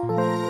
Música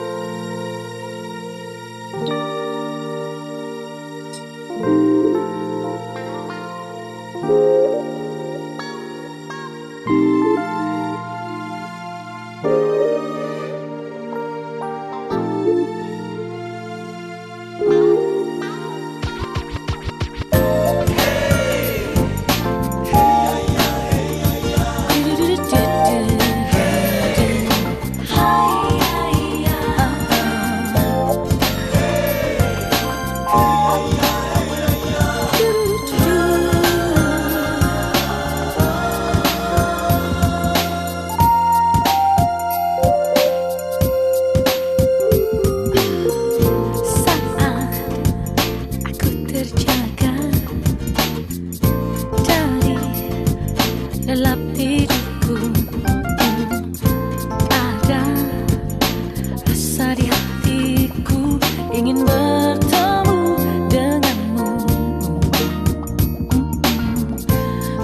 hatiku Ada rasa di hatiku Ingin bertemu denganmu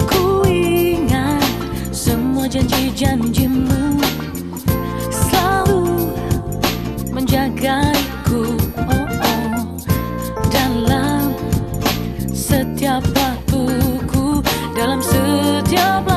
Ku ingat semua janji-janjimu Selalu menjagaku oh -oh. Dalam setiap waktuku Dalam setiap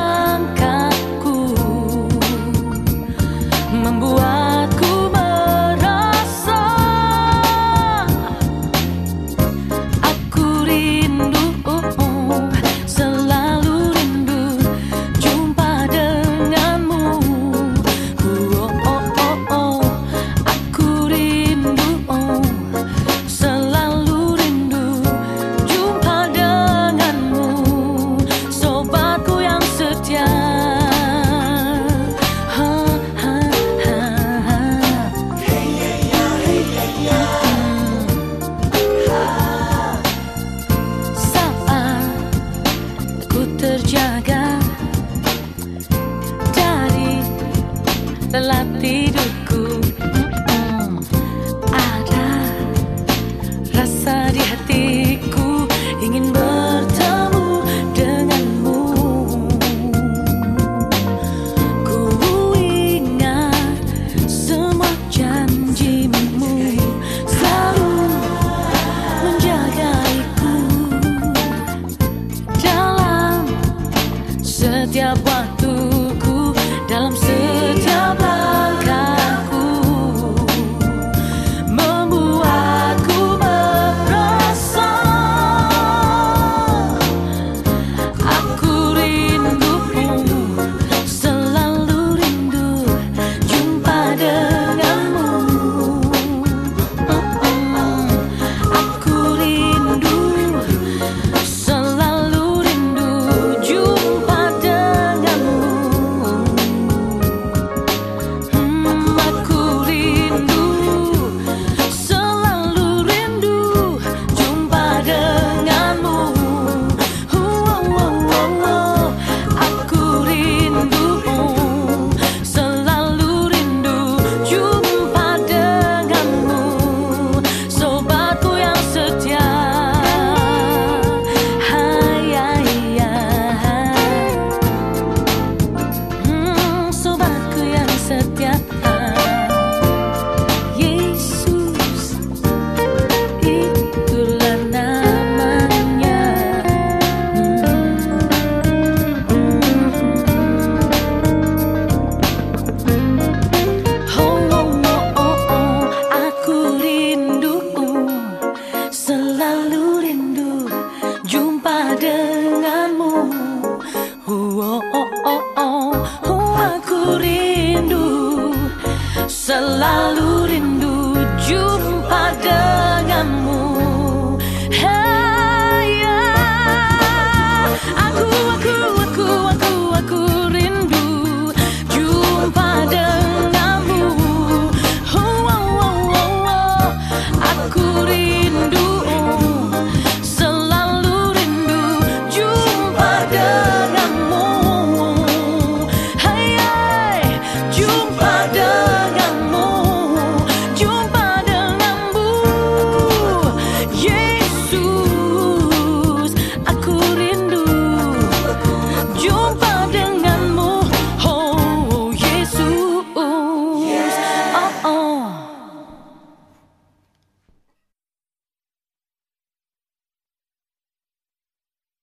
telah tidurku. oh, oh, oh, oh. Aku rindu selalu